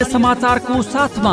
समाचारको साथमा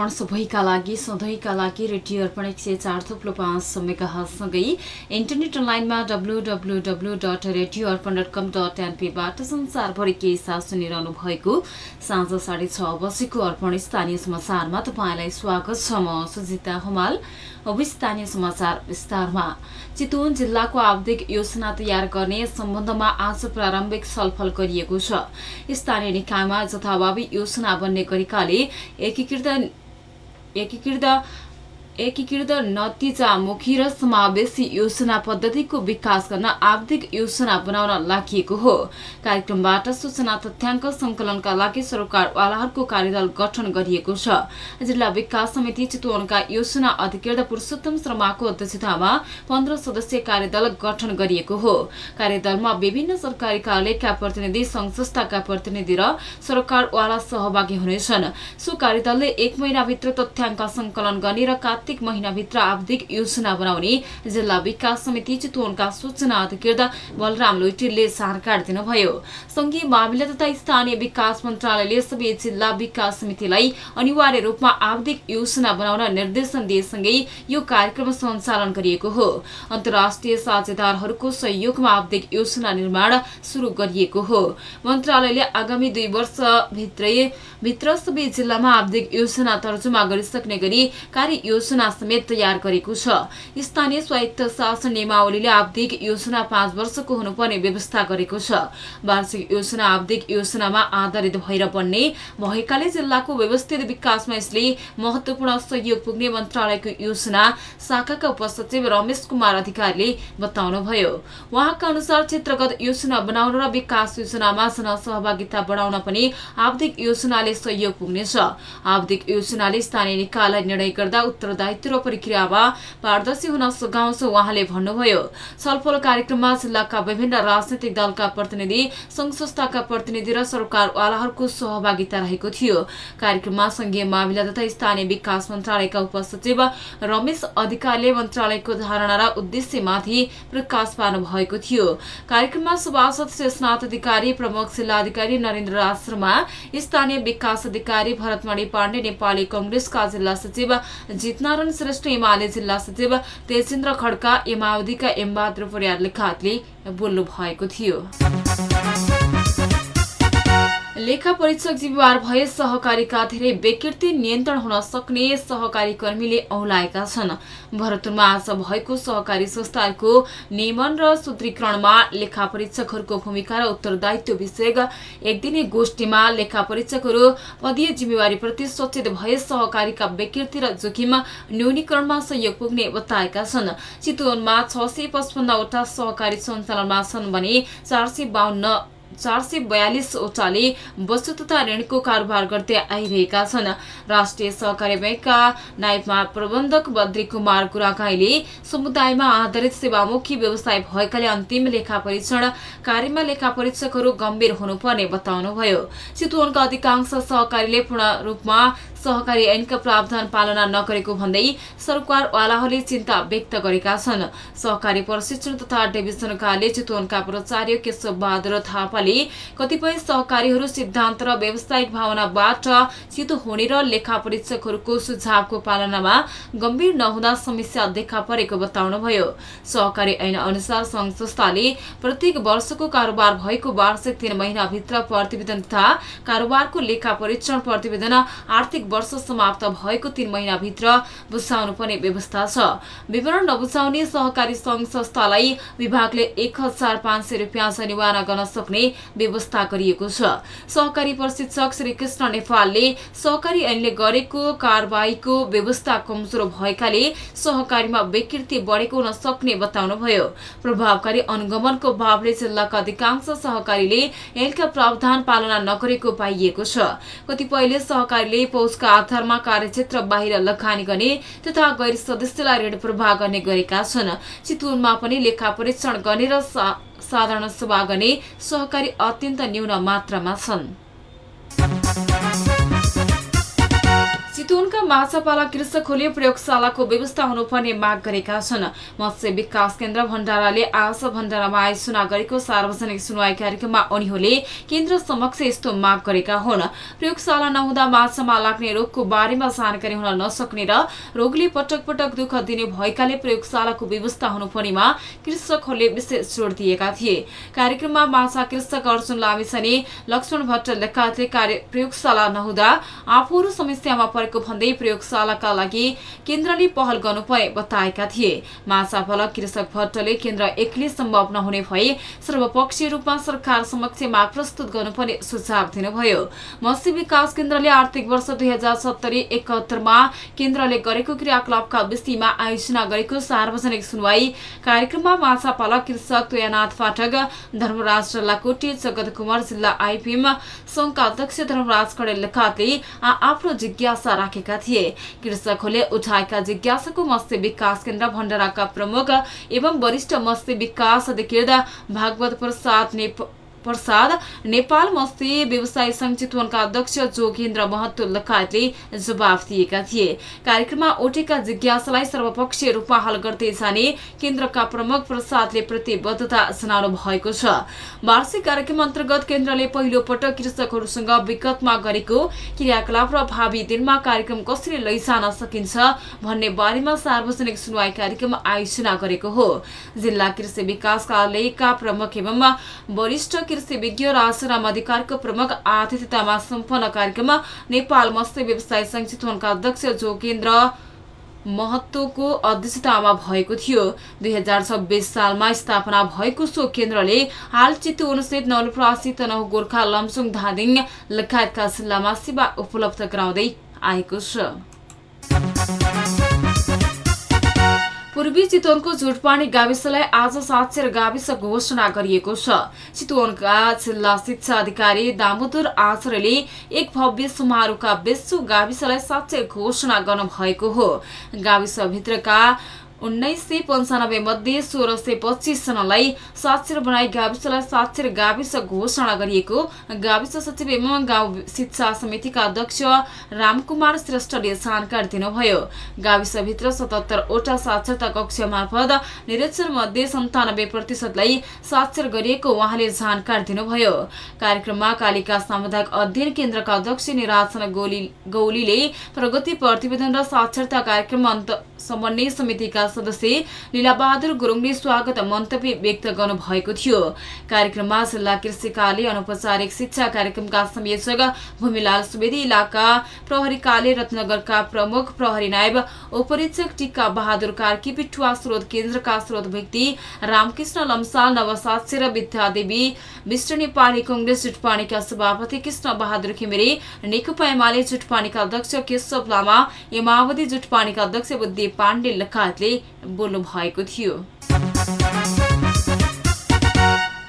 अर्पण सबैका लागि सधैँका लागि रेडियो अर्पण एक सय चार थुप्लो पाँच समयकासँगै इन्टरनेट अनलाइनमा W W W dot radio Arpan dot com dot एनपीबाट संसारभरि के साथ सुनिरहनु भएको साँझ साढे छ बजेको अर्पण स्थानीय समाचारमा तपाईँलाई स्वागत छ। म सुजिता हुमाल। अब स्थानीय समाचार विस्तारमा। चितवन जिल्लाको आवधिक योजना तयार गर्ने सम्बन्धमा आज प्रारम्भिक छलफल गरिएको छ। स्थानीय निकायमा जथाभावी योजना बन्ने गरेकाले एकीकृत एकीकृत एकीकृत नतिजामुखी र समावेशी योजना पद्धतिको विकास गर्न आवधिक योजना बनाउन लागि हो। कार्यक्रमबाट सूचना तथ्याङ्क संकलनका लागि सरकारवालाहरूको कार्यदल गठन गरिएको छ। जिल्ला विकास समिति चितवनका योजना अधिकृत पुरुषोत्तम शर्माको अध्यक्षतामा पन्ध्र सदस्यीय कार्यदल गठन गरिएको हो। कार्यदलमा विभिन्न सरकारी कार्यालयका प्रतिनिधि संघ संस्थाका प्रतिनिधि र सरकारवाला सहभागी हुनेछन्। सो कार्यदलले एक महिनाभित्र तथ्याङ्क संकलन गर्ने र कार्तिक महिनाभित्र आवधिक योजना बनाउने जिल्ला विकास समिति चितवनका सूचना अधिकृत बलराम लोइटेलले जानकारी दिनुभयो। संघीय मामिला तथा स्थानीय विकास मन्त्रालयले सबै जिल्ला विकास समितिलाई अनिवार्य रूपमा आवधिक योजना बनाउन निर्देशन दिएसँगै यो कार्यक्रम सञ्चालन गरिएको हो। अन्तर्राष्ट्रिय साझेदारहरूको सहयोगमा आवधिक योजना निर्माण शुरू गरिएको हो। मन्त्रालयले आगामी दुई वर्षभित्रै भित्र सबै जिल्लामा आवधिक योजना तर्जुमा गरिसक्ने गरी कार्य योजना समेत तयार गरेको छ। स्थानीय स्वायत्त शासन नियमावलीले आवधिक योजना पाँच वर्षको हुनुपर्ने व्यवस्था गरेको छ। वार्षिक योजना आवधिक योजनामा आधारित भएर बन्ने भएकाले जिल्लाको व्यवस्थित विकासमा यसले महत्वपूर्ण सहयोग पुग्ने मन्त्रालयको योजना शाखाका उपसचिव रमेश कुमार अधिकारीले बताउनुभयो। उहाँका अनुसार क्षेत्रगत योजना बनाउन र विकास योजनामा जनसहभागिता बढाउन पनि आवधिक योजनाले सहयोग पुग्नेछ। आवधिक योजनाले स्थानीय निकायलाई निर्णय गर्दा उत्तरदायित्व र प्रक्रियामा पारदर्शी हुन सघाउँछ उहाँले भन्नुभयो। छलफल कार्यक्रममा जिल्लाका विभिन्न राजनैतिक दलका प्रतिनिधि संघ संस्थाका प्रतिनिधि र सरकारवालाहरूको सहभागिता रहेको थियो। कार्यक्रममा संघीय मामिला तथा स्थानीय विकास मन्त्रालयका उपसचिव रमेश अधिकारीले मन्त्रालयको धारणा र उद्देश्यमाथि प्रकाश पार्नु भएको थियो। कार्यक्रममा सभासद शेषनाथ अधिकारी प्रमुख जिल्लाधिकारी नरेन्द्र राज शर्मा स्थानीय विकास अधिकारी भरतमणि पाण्डे नेपाली कंग्रेसका जिल्ला सचिव जितनारायण श्रेष्ठ एमाले जिल्ला सचिव तेजेन्द्र खड्का एमावधिका एमबहादुर परियार लेखातले बोल्नु भएको थियो। लेखा परीक्षक जिम्मेवार भए सहकारीका धेरै विकृति नियन्त्रण हुन सक्ने सहकारी कर्मीले औलाएका छन्। भरतपुरमा आज भएको सहकारी संस्थाहरूको नियमन र सूत्रीकरणमा लेखा परीक्षकहरूको भूमिका र उत्तरदायित्व विषयक एक दिने गोष्ठीमा लेखा परीक्षकहरू पदीय जिम्मेवारीप्रति सचेत भए सहकारीका विकृति र जोखिम न्यूनीकरणमा सहयोग पुग्ने बताएका छन्। चितवनमा छ सय पचपन्नवटा सहकारी सञ्चालनमा छन् भने चार सय बाहन्न चार सय बयालिसवटाले वस्तु तथा ऋणको कारोबार गर्दै आइरहेका छन्। राष्ट्रिय सहकारी ब्याङ्कका नायब प्रबन्धक बद्री कुमार गुरागाईले समुदायमा आधारित सेवामुखी व्यवसाय भएकाले अन्तिम लेखा परीक्षण कार्यमा लेखा परीक्षकहरू गम्भीर हुनुपर्ने बताउनुभयो। चितवनका अधिकांश सहकारीले पूर्ण रूपमा सहकारी ऐनका प्रावधान पालना नगरेको भन्दै सरकारवालाहरूले चिन्ता व्यक्त गरेका छन्। सहकारी प्रशिक्षण तथा डिभिजन कार्य चितवनका प्राचार्य केशव बहादुर थापाले कतिपय सहकारीहरू सिद्धान्त र व्यावसायिक भावनाबाट चितो हुने र लेखा परीक्षकहरूको सुझावको पालनामा गम्भीर नहुँदा समस्या देखा परेको बताउनुभयो। सहकारी ऐन अनुसार संघ संस्थाले प्रत्येक वर्षको कारोबार भएको वार्षिक तीन महिनाभित्र प्रतिवेदन तथा कारोबारको लेखा परीक्षण प्रतिवेदन आर्थिक वर्ष समाप्त भएको तीन महिनाभित्र बुझाउनु पर्ने व्यवस्था छ। विवरण नबुझाउने सहकारी संघ संस्थालाई विभागले एक हजार पाँच सय रुपियाँ जरिवाना गर्न सक्ने व्यवस्था गरिएको छ। सहकारी प्रशिक्षक श्री कृष्ण नेपालले सहकारी ऐनले गरेको कारवाहीको व्यवस्था कमजोर भएकाले सहकारीमा विकृति बढेको हुन सक्ने बताउनुभयो। प्रभावकारी अनुगमनको अभावले जिल्लाका अधिकांश सहकारीले ऐनका प्रावधान पालना नगरेको पाइएको छ। कतिपयले सहकारीले पौषका आधारमा कार्यक्षेत्र बाहिर लगानी गर्ने तथा गैर सदस्यलाई ऋण प्रवाह गर्ने गरेका छन्। चितवनमा पनि लेखा परीक्षण गर्ने र साधारण सभा गर्ने सहकारी अत्यन्त न्यून मात्रामा छन्। चितवनका माछापाला कृषकहरूले प्रयोगशालाको व्यवस्था हुनुपर्ने माग गरेका छन्। मत्स्य विकास केन्द्र भण्डाराले आज भण्डारामा आयोजना गरेको सार्वजनिक सुनवाई कार्यक्रममा उनीहरूले केन्द्र समक्ष यस्तो माग गरेका हुन्। प्रयोगशाला नहुँदा माछामा लाग्ने रोगको बारेमा जानकारी हुन नसक्ने र रोगले पटक पटक दुःख दिने भएकाले प्रयोगशालाको व्यवस्था हुनुपर्नेमा कृषकहरूले विशेष जोड़ दिएका थिए। कार्यक्रममा माछा कृषक अर्जुन लामिछाने लक्ष्मण भट्ट लगायतले प्रयोगशाला नहुँदा आफूहरू समस्यामा परेको भन्दै प्रयोगशालाका लागि केन्द्रले पहल गर्नुपर्ने बताएका थिए। माछापालक कृषक भट्टले केन्द्र एक्लै सम्भव नहुने भए सर्वपक्षीय रूपमा सरकार समक्ष माग प्रस्तुत गर्नुपर्ने सुझाव दिनुभयो। मत्स्य विकास केन्द्रले आर्थिक वर्ष दुई हजार सत्तरी एकहत्तरमा केन्द्रले गरेको क्रियाकलापका विषयमा आयोजना गरेको सार्वजनिक सुनवाई कार्यक्रममा माछापालक कृषक तुयानाथ पाठक धर्मराज लाकोटी जगत कुमार जिल्ला आइपिएम संघका अध्यक्ष धर्मराज कडेल आफ्नो जिज्ञासा राखेका थिए। कृषकहरूले उठाएका जिज्ञासाको मत्स्य विकास केन्द्र भण्डाराका प्रमुख एवं वरिष्ठ मत्स्य विकास अधिकृत भागवत प्रसाद प्रसाद नेपाल मत्स्य व्यवसाय संघ चितवनका अध्यक्ष जोगेन्द्र महतो लगायतले जवाफ दिएका थिए। कार्यक्रममा उठेका जिज्ञासालाई सर्वपक्षीय रूपमा हल गर्दै जाने केन्द्रका प्रमुख प्रसादले प्रतिबद्धता जनाउनु भएको छ। वार्षिक कार्यक्रम अन्तर्गत केन्द्रले पहिलो पटक कृषकहरूसँग विगतमा गरेको क्रियाकलाप र भावी दिनमा कार्यक्रम कसरी लैजान सकिन्छ भन्ने बारेमा सार्वजनिक सुनवाई कार्यक्रम आयोजना गरेको हो। जिल्ला कृषि विकास कार्यालयका प्रमुख एवं वरिष्ठ कृषि विज्ञ र आश्राम अधिकारको प्रमुख आतिथ्यतामा सम्पन्न कार्यक्रममा नेपाल मत्स्य व्यवसाय संघ चितवनका अध्यक्ष जोगेन्द्र महत्वको अध्यक्षतामा भएको थियो दुई हजार छब्बिस सालमा स्थापना भएको सो केन्द्रले हाल चितवनसहित नवलप्रासी तनहु गोर्खा लमसुङ धादिङ लगायतका जिल्लामा सेवा उपलब्ध गराउँदै आएको छ पूर्वी चितवनको झुटपानी गाविसलाई आज साक्षर गाविस घोषणा गरिएको छ। चितवनका जिल्ला शिक्षा अधिकारी दामोदर आचार्यले एक भव्य समारोहका बेसु गाविसलाई साक्षर घोषणा गर्नु भएको हो। गाविसभित्रका उन्नाइस सय पन्चानब्बे मध्ये सोह्र सय पच्चिसजनालाई साक्षर बनाई गाविसलाई साक्षर गाविस घोषणा गरिएको। गाविस सचिव एवं गाउँ शिक्षा समितिका अध्यक्ष रामकुमार श्रेष्ठले जानकारी दिनुभयो। गाविसभित्र सतहत्तरवटा साक्षरता कक्ष मार्फत निरीक्षण मध्ये सन्तानब्बे प्रतिशतलाई साक्षर गरिएको उहाँले जानकारी दिनुभयो। कार्यक्रममा कालिका सामुदायिक अध्ययन केन्द्रका अध्यक्ष निराचन गौलीले प्रगति प्रतिवेदन र साक्षरता कार्यक्रम समन्वय समितिका सदस्य लीलाबहादुर गुरुङले स्वागत मन्तव्य व्यक्त गर्नुभएको थियो। कार्यक्रममा जिल्ला कृषि कार्य अनौपचारिक शिक्षा कार्यक्रमका संयोजक भूमिलाल सुवेदी इलाका प्रहरी कार्य रत्नगरका प्रमुख प्रहरी नायब उपरीक्षक टिक्का बहादुर कार्की पिठुवा स्रोत केन्द्रका स्रोत व्यक्ति रामकृष्ण लम्साल नवसाक्षर विद्यादेवी विष्ट नेपाली कंग्रेस जुटपानीका सभापति कृष्ण बहादुर खिमिरे नेकपा एमाले जुटपानीका अध्यक्ष केशव लामा एमावधि जुटपानीका अध्यक्ष बुद्धि पाण्डे लगायतले बोल्नु भएको थियो।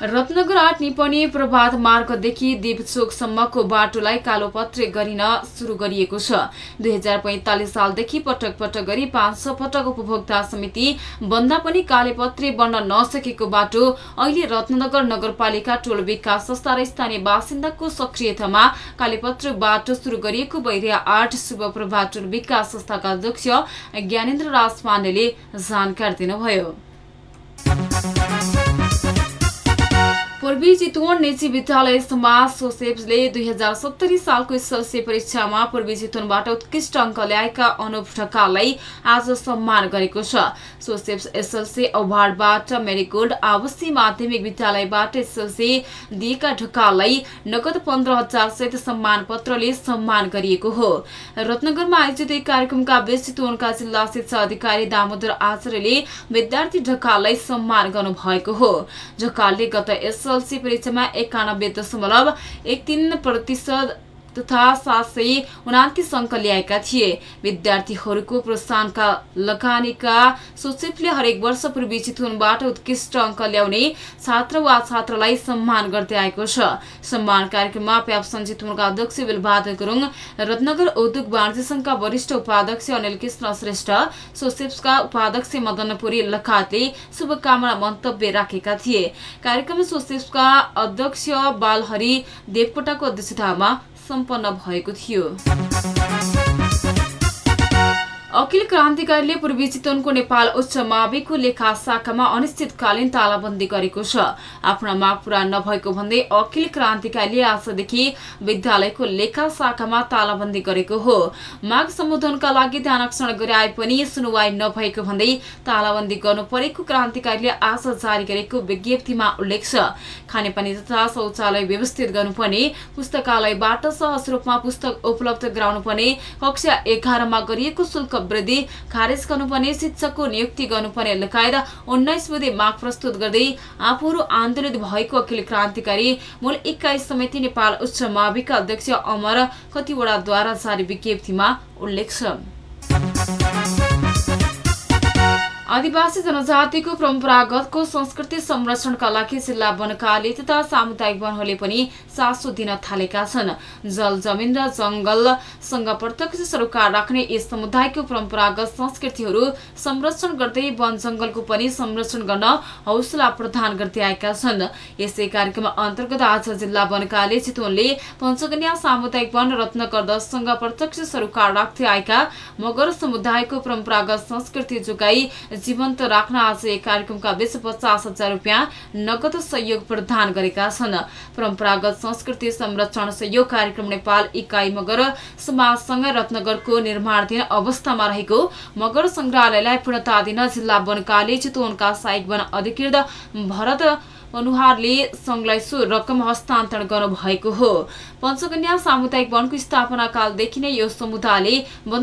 रत्नगर आठ निपनी प्रभात मार्गदेखि देवचोकसम्मको बाटोलाई कालोपत्रे गरिन सुरु गरिएको छ। दुई हजार पैंतालिस सालदेखि पटक पटक गरी पाँच सय पटक उपभोक्ता समिति भन्दा पनि कालेपत्रे बन्न नसकेको बाटो अहिले रत्नगर नगरपालिका टोल विकास संस्था र स्थानीय बासिन्दाको सक्रियतामा कालेपत्र बाटो सुरु गरिएको बैरिया आठ शुभ प्रभात टोल विकास संस्थाका अध्यक्ष ज्ञानेन्द्र राज पाण्डेले जानकारी दिनुभयो। पूर्वी चितवन निजी विद्यालय समाज सोसेप्सले दुई हजार सत्तरी सालको एसएलसी परीक्षामा पूर्वी चितवनबाट उत्कृष्ट अङ्क ल्याएका अनुप ढकाललाई आज सम्मान गरेको छ। सोसेप्स एसएलसी अवार्डबाट मेरीगोल्ड आवासीय माध्यमिक विद्यालयबाट एसएलसी दिएका ढकाललाई नगद पन्ध्र हजार सहित सम्मान पत्रले सम्मान गरिएको हो। रत्नगरमा आयोजित एक कार्यक्रमका बीच चितवनका जिल्ला शिक्षा अधिकारी दामोदर आचार्यले विद्यार्थी ढकाललाई सम्मान गर्नुभएको हो। ढकालले गत एस एसएलसी परीक्षामा एकानब्बे दशमलव एक तीन प्रतिशत तथा सात सय उनातिस अङ्क ल्याएका थिए। विद्यार्थीहरूको प्रोत्साहनका लगानीका सोचेपले हरेक वर्ष पूर्वी चितवनबाट उत्कृष्ट अङ्क ल्याउने छात्र वा छात्रालाई सम्मान गर्दै आएको छ। सम्मान कार्यक्रममा प्याप्सन चितवनका अध्यक्ष बेलबहादुर गुरुङ रत्नगर उद्योग वाणिज्य संघका वरिष्ठ उपाध्यक्ष अनिल कृष्ण श्रेष्ठ सोसेप्सका उपाध्यक्ष मदनपुरी लगायतले शुभकामना मन्तव्य राखेका थिए। कार्यक्रम सोसेप्सका अध्यक्ष बालहरि देवकोटाको अध्यक्षतामा सम्पन्न भएको थियो। अखिल क्रान्तिकारीले पूर्वी चितवनको नेपाल उच्च माविको लेखा शाखामा अनिश्चितकालीन तालाबन्दी गरेको छ। आफ्ना माग पूरा नभएको भन्दै अखिल क्रान्तिकारीले आजदेखि विद्यालयको लेखा शाखामा तालाबन्दी गरेको हो। माग सम्बोधनका लागि ध्यानक्षण गराए पनि सुनवाई नभएको भन्दै तालाबन्दी गर्नु परेको क्रान्तिकारीले आज जारी गरेको विज्ञप्तिमा उल्लेख छ। खानेपानी तथा शौचालय व्यवस्थित गर्नुपर्ने पुस्तकालयबाट सहज रूपमा पुस्तक उपलब्ध गराउनुपर्ने कक्षा एघारमा गरिएको शुल्क वृद्धि खारेज गर्नुपर्ने शिक्षकको नियुक्ति गर्नुपर्ने लगायत उन्नाइस बुधे माग प्रस्तुत गर्दै आफूहरू आन्दोलित भएको अखिल क्रान्तिकारी मूल एक्काइस समिति नेपाल उच्च माविका अध्यक्ष अमर कतिवटाद्वारा जारी विज्ञप्तिमा उल्लेख छ। आदिवासी जनजातिको परम्परागतको संस्कृति संरक्षणका लागि जिल्ला वन कार्य तथा सामुदायिक वनहरूले पनि चासो दिन थालेका छन्। जल जमिन र जंगलसँग प्रत्यक्ष सरोकार राख्ने यस समुदायको परम्परागत संस्कृतिहरू संरक्षण गर्दै वन जंगलको पनि संरक्षण गर्न हौसला प्रदान गर्दै आएका छन्। यसै कार्यक्रम अन्तर्गत आज जिल्ला वन कार्य चितवनले पञ्चकन्या सामुदायिक वन रत्नकर दशसँग प्रत्यक्ष सरोकार राख्दै आएका मगर समुदायको परम्परागत संस्कृति जोगाई जीवन्त राख्न आज एक कार्यक्रमका बीच पचास हजार रुपियाँ नगद सहयोग प्रदान गरेका छन्। परम्परागत संस्कृति संरक्षण सहयोग कार्यक्रम नेपाल इकाइ मगर समाजसँग रत्नगरको निर्माणाधीन अवस्थामा रहेको मगर संग्रहालयलाई पूर्णता दिन जिल्ला वन चितवनका सहायक वन अधिकृत भरत अनुहारले संघलाई सो रकम हस्तान्तरण गर्नुभएको हो। पञ्चकन्या सामुदायिक वनको स्थापना कालदेखि नै यो समुदायले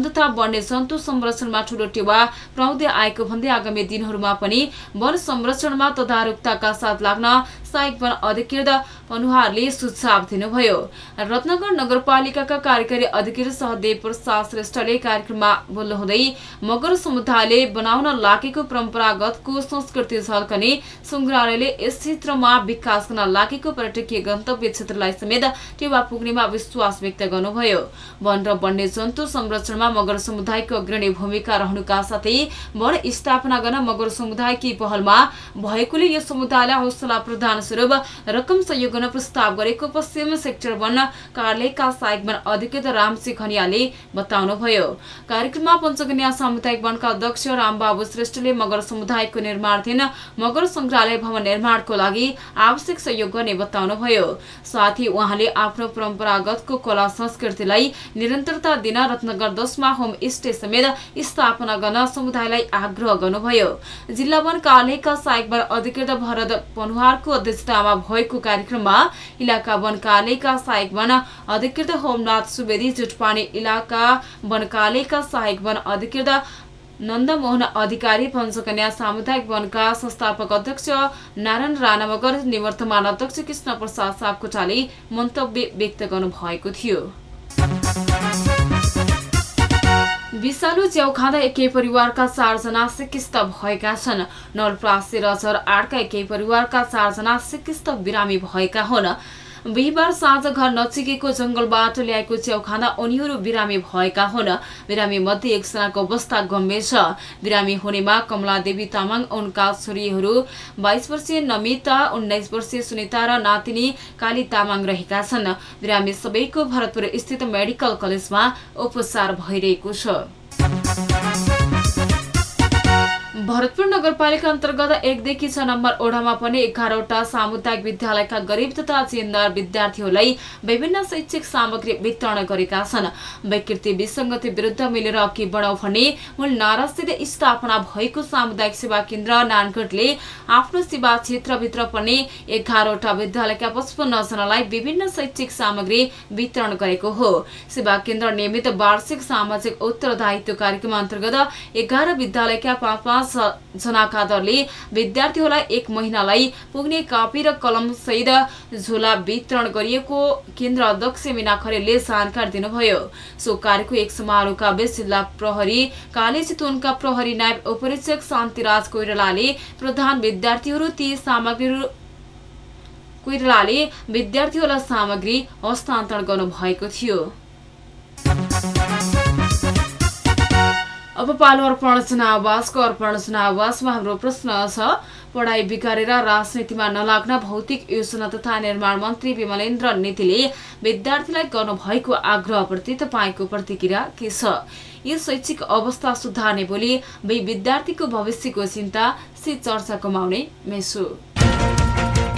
तथा वन्य जन्तु संरक्षणमा ठूलो टेवा पुर्याउँदै आएको भन्दै आगामी दिनहरूमा पनि वन संरक्षणमा तदारुकताका साथ लाग्न सहायक वन अधिकृत अनुहारले सुझाव दिनुभयो। रत्नगर नगरपालिकाका कार्यकारी अधिकृत सहदेव प्रसाद श्रेष्ठले कार्यक्रममा बोल्नुहुँदै मगर समुदायले बनाउन लागेको परम्परागतको संस्कृति झल्कने संग्रहालयले यस क्षेत्रमा विकास गर्न लागेको पर्यटकीय गन्तव्य क्षेत्रलाई समेत टेवा पुग्नेमा विश्वास व्यक्त गर्नुभयो। वन र वन्य जन्तु संरक्षणमा मगर समुदायको अग्रणी भूमिका रहनुका साथै वन स्थापना गर्न मगर समुदायकी पहलमा भएकोले यो समुदायलाई हौसला प्रदान स्वरूप रकम सहयोग गर्न प्रस्ताव गरेको पश्चिम सेक्टर वन कार्यालयका सहायक वन अधिकृत रामसिंह खनियाले बताउनुभयो। कार्यक्रममा पञ्चकन्या सामुदायिक वनका अध्यक्ष रामबाबु श्रेष्ठले मगर समुदायको निर्माणाधीन मगर संग्रहालय भवन निर्माणको लागि आवश्यक सहयोग गर्ने बताउनुभयो। साथै उहाँले आफ्नो परम्परागतको कला संस्कृतिलाई निरन्तरता दिन रत्नगर दशमा होम स्टे समेत स्थापना गर्न समुदायलाई आग्रह गर्नुभयो जिल्ला वन कार्यालयका वन अधिकृत भरत पनुहारको अध्यक्षतामा भएको कार्यक्रममा इलाका वन कार्यालयका सहायक वन अधिकृत होमनाथ सुवेदी जुटपानी इलाका वन कार्यालयका सहायक वन अधिकृत नन्दमोहन अधिकारी पञ्चकन्या सामुदायिक वनका संस्थापक अध्यक्ष नारायण राणा मगर निवर्तमान अध्यक्ष कृष्ण प्रसाद सापकोटाले मन्तव्य व्यक्त गर्नुभएको थियो। विषालु च्याउ खाँदा एकै परिवारका चारजना सिकिस्त भएका छन्। नलप्रासी र झर आठका एकै परिवारका चारजना सिकिस्त बिरामी भएका हुन्। बिहिबार साँझ घर नजिकैको जंगलबाट ल्याएको च्याउ खाँदा उनीहरू बिरामी भएका हुन्। बिरामी मध्ये एकजनाको अवस्था गम्भीर छ। बिरामी हुनेमा कमला देवी तामाङ उनका छोरीहरू बाइस वर्षीय नमिता उन्नाइस वर्षीय सुनिता र नातिनी काली तामाङ रहेका छन्। बिरामी सबैको भरतपुर स्थित मेडिकल कलेजमा उपचार भइरहेको छ। भरतपुर नगरपालिका अन्तर्गत एकदेखि छ नम्बर ओडामा पनि एघारवटा सामुदायिक विद्यालयका गरिब तथा जिन्दार विद्यार्थीहरूलाई विभिन्न शैक्षिक सामग्री वितरण गरेका छन्। विकृति विसङ्गति विरुद्ध मिलेर अघि बढाउ भन्ने मूल नारासित स्थापना भएको सामुदायिक सेवा केन्द्र नानगढले आफ्नो सेवा क्षेत्रभित्र पनि एघारवटा विद्यालयका पचपन्न जनालाई विभिन्न शैक्षिक सामग्री वितरण गरेको हो। सेवा केन्द्र नियमित वार्षिक सामाजिक उत्तरदायित्व कार्यक्रम अन्तर्गत एघार विद्यालयका पाँच पाँच जनाका दरले विद्यार्थीहरूलाई एक महिनालाई पुग्ने कापी र कलम सहित झोला वितरण गरिएको केन्द्र अध्यक्ष मिना खरेलले जानकारी दिनुभयो। सो कार्यको एक समारोहका बीच जिल्ला प्रहरी काली चितवनका प्रहरी नायब उपरीक्षक शान्तिराज कोइरालाले प्रधान विद्यार्थीहरू ती सामग्रीहरू कोइरालाले विद्यार्थीहरूलाई सामग्री हस्तान्तरण गर्नुभएको थियो। अब पालो अर्पण जनावासको अर्पण जनावासमा हाम्रो प्रश्न छ। पढाइ बिगारेर राजनीतिमा नलाग्न भौतिक योजना तथा निर्माण मन्त्री विमलेन्द्र नीतिले विद्यार्थीलाई गर्नुभएको आग्रहप्रति तपाईँको प्रतिक्रिया के छ? यो शैक्षिक अवस्था सुधार्ने बोली विद्यार्थीको भविष्यको चिन्ता से चर्चा कमाउने मेसो।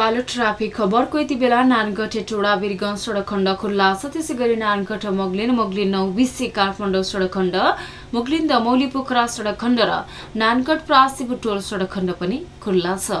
पालो ट्राफिक खबरको यति बेला नानगढ टोडा वीरगञ्ज सडक खण्ड खुल्ला छ। त्यसै गरी नानगढ मोगलिन मोगलिन नौ बिसी काठमाडौँ सडक खण्ड मोगलिन दमौली पोखरा सडक खण्ड र नानगढ प्रासी बुटोल सडक खण्ड पनि खुल्ला छ।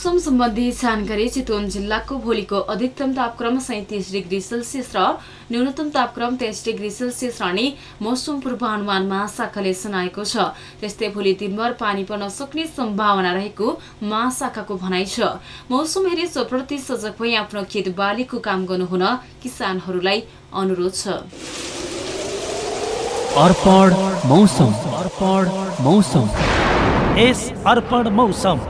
मौसम सम्बन्धी जानकारी चितवन जिल्लाको भोलिको अधिकतम तापक्रम सैतिस डिग्री सेल्सियस र न्यूनतम तापक्रम तेइस डिग्री सेल्सियस रहने मौसम पूर्वानुमान महाशाखाले सुनाएको छ। त्यस्तै भोलि दिनभर पानी पर्न सक्ने सम्भावना रहेको महाशाखाको भनाइ छ। मौसम हेरी सोप्रति सजग भई आफ्नो खेत बालीको काम गर्नुहुन किसानहरूलाई अनुरोध छ। अर्पण मौसम। अर्पण मौसम। यस अर्पण मौसम।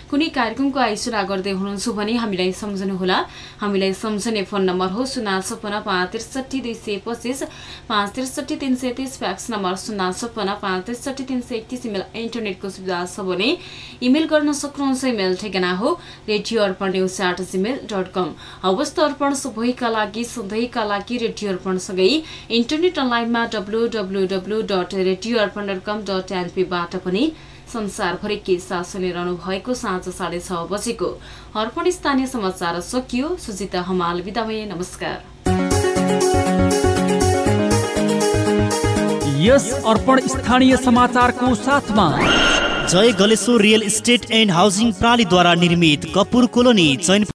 कुनै कार्यक्रमको आयोजना गर्दै हुनुहुन्छ भने हामीलाई सम्झनुहोला। हामीलाई सम्झने फोन नम्बर हो शून्य छपन्न पाँच त्रिसठी दुई सय पच्चिस पाँच त्रिसठी तिन सय तिस फ्याक्स नम्बर शून्य छपन्न पाँच त्रिसठी तिन सय एकतिस इमेल इन्टरनेटको सुविधा छ भने इमेल गर्न सक्नुहुन्छ इमेल ठेगाना हो radio Arpan news at Gmail dot com हवस् त अर्पण सबैका लागि सधैँका लागि रेडियो अर्पणसँगै इन्टरनेट अनलाइनमा W W W dot radio Arpan dot com dot एनपीबाट पनि संसारभरि के साथ सुनिरहनु भएको साँझ साढे छ बजेको अर्पण स्थानीय समाचार सकियो। सुजिता हमाल भए नमस्कार। यस अर्पण स्थानीय समाचारको साथमा Jay Galeshwar real estate and housing प्रणालीद्वारा निर्मित कपुर कोलोनी चैन